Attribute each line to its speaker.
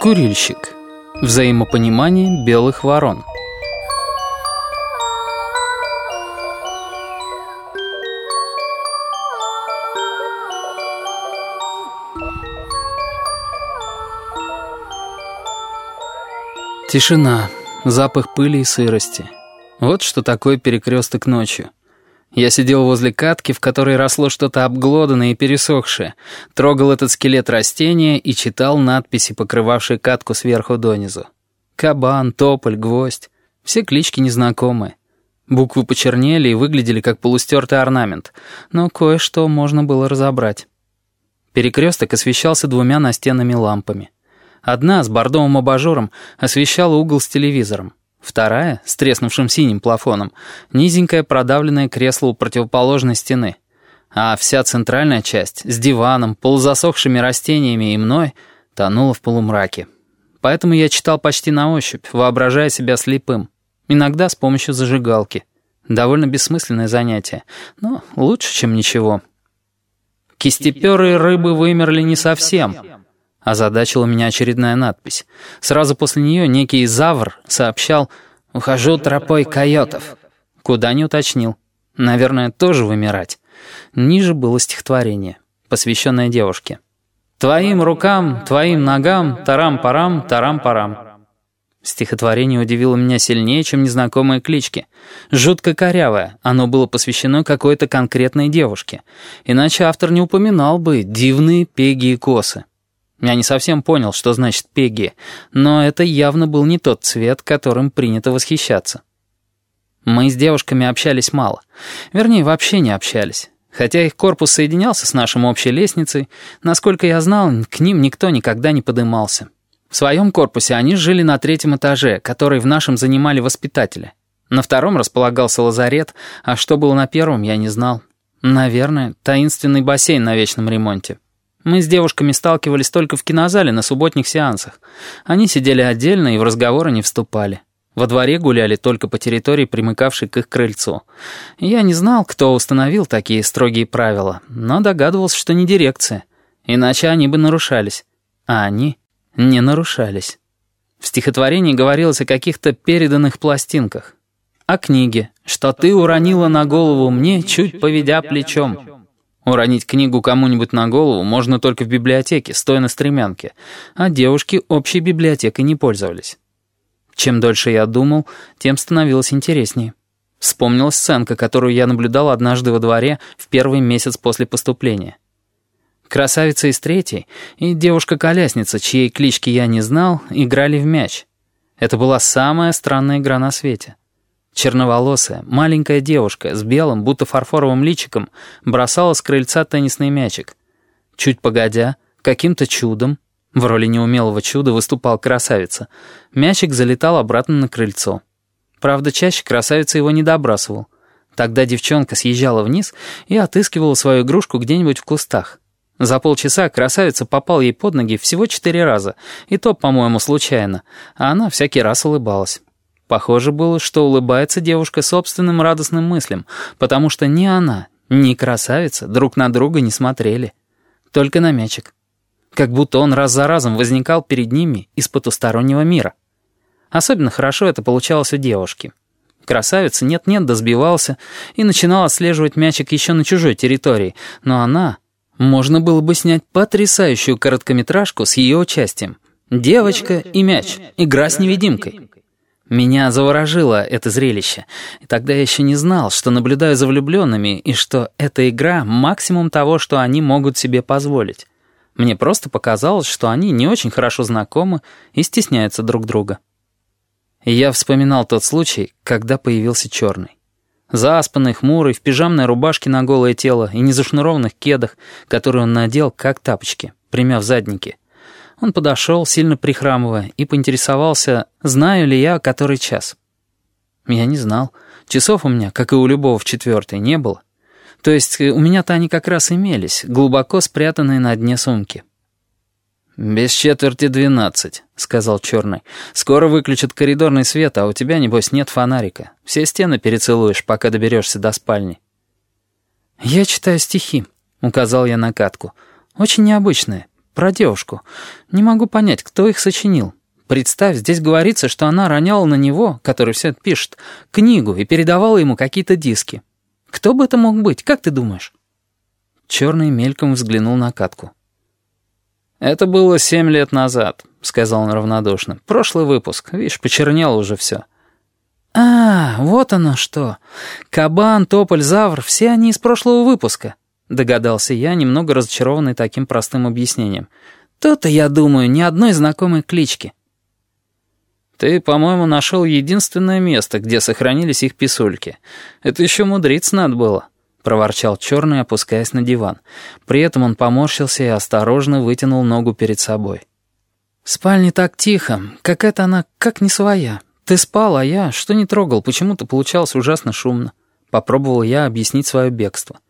Speaker 1: Курильщик. Взаимопонимание белых ворон. Тишина, запах пыли и сырости. Вот что такое перекресток ночью. Я сидел возле катки, в которой росло что-то обглоданное и пересохшее, трогал этот скелет растения и читал надписи, покрывавшие катку сверху донизу. Кабан, тополь, гвоздь. Все клички незнакомые. Буквы почернели и выглядели как полустертый орнамент, но кое-что можно было разобрать. Перекресток освещался двумя настенными лампами. Одна с бордовым абажуром освещала угол с телевизором. Вторая, с треснувшим синим плафоном, низенькое продавленное кресло у противоположной стены. А вся центральная часть, с диваном, полузасохшими растениями и мной, тонула в полумраке. Поэтому я читал почти на ощупь, воображая себя слепым. Иногда с помощью зажигалки. Довольно бессмысленное занятие, но лучше, чем ничего. Кистеперые рыбы вымерли не совсем — Озадачила меня очередная надпись. Сразу после нее некий Завр сообщал «Ухожу тропой койотов». Куда не уточнил. Наверное, тоже вымирать. Ниже было стихотворение, посвященное девушке. «Твоим рукам, твоим ногам, тарам-парам, тарам-парам». Стихотворение удивило меня сильнее, чем незнакомые клички. Жутко корявое, оно было посвящено какой-то конкретной девушке. Иначе автор не упоминал бы дивные пеги и косы. Я не совсем понял, что значит пеги, но это явно был не тот цвет, которым принято восхищаться. Мы с девушками общались мало. Вернее, вообще не общались. Хотя их корпус соединялся с нашим общей лестницей, насколько я знал, к ним никто никогда не подымался. В своем корпусе они жили на третьем этаже, который в нашем занимали воспитатели. На втором располагался лазарет, а что было на первом, я не знал. Наверное, таинственный бассейн на вечном ремонте. Мы с девушками сталкивались только в кинозале на субботних сеансах. Они сидели отдельно и в разговоры не вступали. Во дворе гуляли только по территории, примыкавшей к их крыльцу. Я не знал, кто установил такие строгие правила, но догадывался, что не дирекция. Иначе они бы нарушались. А они не нарушались. В стихотворении говорилось о каких-то переданных пластинках. О книге, что ты уронила на голову мне, чуть поведя плечом. Уронить книгу кому-нибудь на голову можно только в библиотеке, стоя на стремянке, а девушки общей библиотекой не пользовались. Чем дольше я думал, тем становилось интереснее. Вспомнилась сценка, которую я наблюдал однажды во дворе в первый месяц после поступления. Красавица из третьей и девушка-колясница, чьей клички я не знал, играли в мяч. Это была самая странная игра на свете. Черноволосая, маленькая девушка с белым, будто фарфоровым личиком бросала с крыльца теннисный мячик. Чуть погодя, каким-то чудом, в роли неумелого чуда выступал красавица, мячик залетал обратно на крыльцо. Правда, чаще красавица его не добрасывал. Тогда девчонка съезжала вниз и отыскивала свою игрушку где-нибудь в кустах. За полчаса красавица попал ей под ноги всего четыре раза, и то, по-моему, случайно, а она всякий раз улыбалась. Похоже было, что улыбается девушка собственным радостным мыслям, потому что ни она, ни красавица друг на друга не смотрели. Только на мячик. Как будто он раз за разом возникал перед ними из потустороннего мира. Особенно хорошо это получалось у девушки. Красавица нет-нет да сбивался и начинал отслеживать мячик еще на чужой территории, но она... Можно было бы снять потрясающую короткометражку с ее участием. «Девочка и мяч. Игра с невидимкой». Меня заворожило это зрелище. И тогда я еще не знал, что наблюдаю за влюбленными, и что эта игра — максимум того, что они могут себе позволить. Мне просто показалось, что они не очень хорошо знакомы и стесняются друг друга. И я вспоминал тот случай, когда появился черный. Заспанный, хмурый, в пижамной рубашке на голое тело и незашнурованных кедах, которые он надел, как тапочки, примяв задники. Он подошел, сильно прихрамывая, и поинтересовался, знаю ли я, который час. Я не знал. Часов у меня, как и у любого в четвертой, не было. То есть э, у меня-то они как раз имелись, глубоко спрятанные на дне сумки. «Без четверти двенадцать», — сказал Черный. «Скоро выключат коридорный свет, а у тебя, небось, нет фонарика. Все стены перецелуешь, пока доберешься до спальни». «Я читаю стихи», — указал я на катку. «Очень необычные. Про девушку. Не могу понять, кто их сочинил. Представь, здесь говорится, что она роняла на него, который все это пишет, книгу и передавала ему какие-то диски. Кто бы это мог быть, как ты думаешь?» Черный мельком взглянул на катку. «Это было семь лет назад», — сказал он равнодушно. «Прошлый выпуск. Видишь, почернело уже все». «А, вот оно что. Кабан, Тополь, Завр — все они из прошлого выпуска», — догадался я, немного разочарованный таким простым объяснением. «То-то, я думаю, ни одной знакомой клички». «Ты, по-моему, нашел единственное место, где сохранились их писульки. Это еще мудриться надо было», — проворчал черный, опускаясь на диван. При этом он поморщился и осторожно вытянул ногу перед собой. «В спальне так тихо, какая-то она как не своя». «Ты спал, а я что не трогал, почему-то получалось ужасно шумно». Попробовал я объяснить свое бегство.